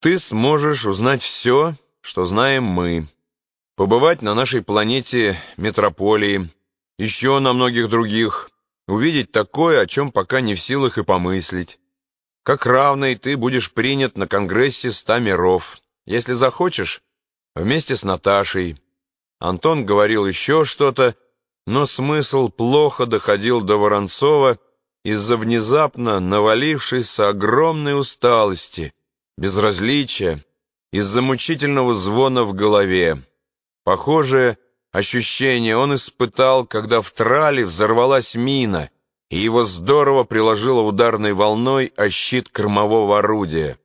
Ты сможешь узнать все, что знаем мы, побывать на нашей планете Метрополии, еще на многих других, увидеть такое, о чем пока не в силах и помыслить. Как равный ты будешь принят на Конгрессе ста миров, если захочешь, вместе с Наташей. Антон говорил еще что-то, но смысл плохо доходил до Воронцова из-за внезапно навалившейся огромной усталости, безразличия, из-за мучительного звона в голове. Похожее ощущение он испытал, когда в трале взорвалась мина, и его здорово приложило ударной волной о щит кормового орудия.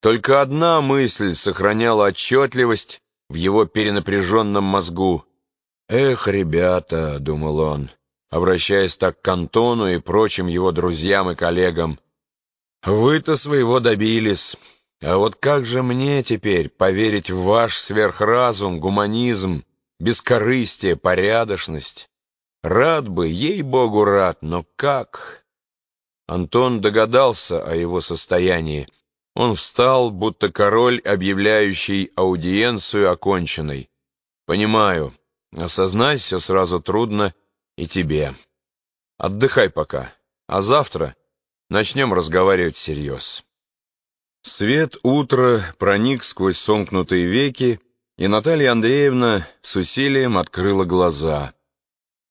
Только одна мысль сохраняла отчетливость в его перенапряженном мозгу. «Эх, ребята», — думал он, обращаясь так к Антону и прочим его друзьям и коллегам, «вы-то своего добились». А вот как же мне теперь поверить в ваш сверхразум, гуманизм, бескорыстие, порядочность? Рад бы, ей-богу, рад, но как? Антон догадался о его состоянии. Он встал, будто король, объявляющий аудиенцию оконченной. «Понимаю, осознать все сразу трудно и тебе. Отдыхай пока, а завтра начнем разговаривать всерьез». Свет утра проник сквозь сомкнутые веки, и Наталья Андреевна с усилием открыла глаза.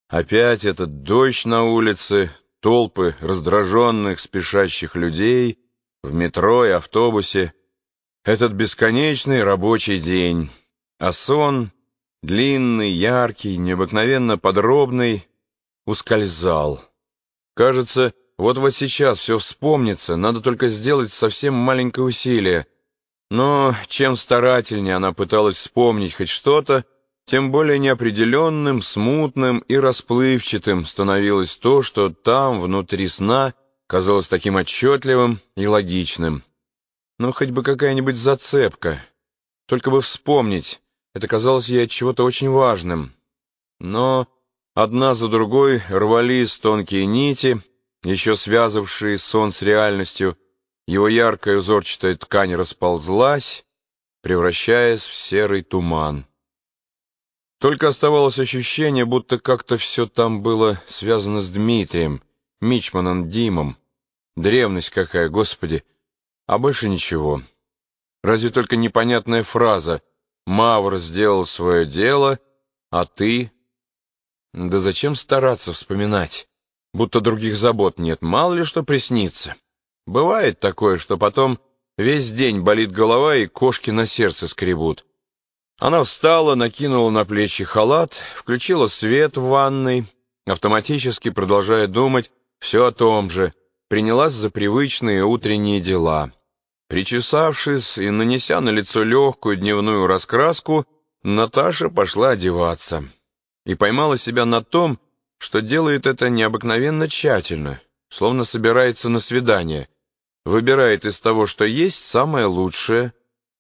Опять этот дождь на улице, толпы раздраженных, спешащих людей, в метро и автобусе, этот бесконечный рабочий день, а сон, длинный, яркий, необыкновенно подробный, ускользал. Кажется, вот-вот сейчас все вспомнится, надо только сделать совсем маленькое усилие. Но чем старательнее она пыталась вспомнить хоть что-то, тем более неопределенным, смутным и расплывчатым становилось то, что там, внутри сна, казалось таким отчетливым и логичным. Ну, хоть бы какая-нибудь зацепка. Только бы вспомнить, это казалось ей от чего-то очень важным. Но одна за другой рвались тонкие нити, еще связавшие сон с реальностью, его яркая узорчатая ткань расползлась, превращаясь в серый туман. Только оставалось ощущение, будто как-то все там было связано с Дмитрием, Мичманом Димом. Древность какая, господи! А больше ничего. Разве только непонятная фраза «Мавр сделал свое дело, а ты...» Да зачем стараться вспоминать? Будто других забот нет, мало ли что приснится. Бывает такое, что потом весь день болит голова и кошки на сердце скребут. Она встала, накинула на плечи халат, включила свет в ванной, автоматически продолжая думать все о том же, принялась за привычные утренние дела. Причесавшись и нанеся на лицо легкую дневную раскраску, Наташа пошла одеваться и поймала себя на том, что делает это необыкновенно тщательно, словно собирается на свидание, выбирает из того, что есть, самое лучшее.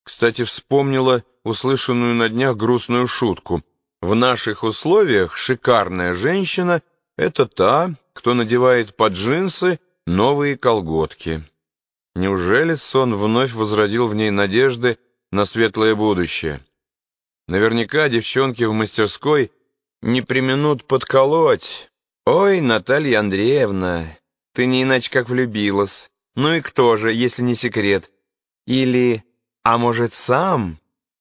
Кстати, вспомнила услышанную на днях грустную шутку. В наших условиях шикарная женщина — это та, кто надевает под джинсы новые колготки. Неужели сон вновь возродил в ней надежды на светлое будущее? Наверняка девчонки в мастерской — не применут подколоть. Ой, Наталья Андреевна, ты не иначе как влюбилась. Ну и кто же, если не секрет? Или, а может, сам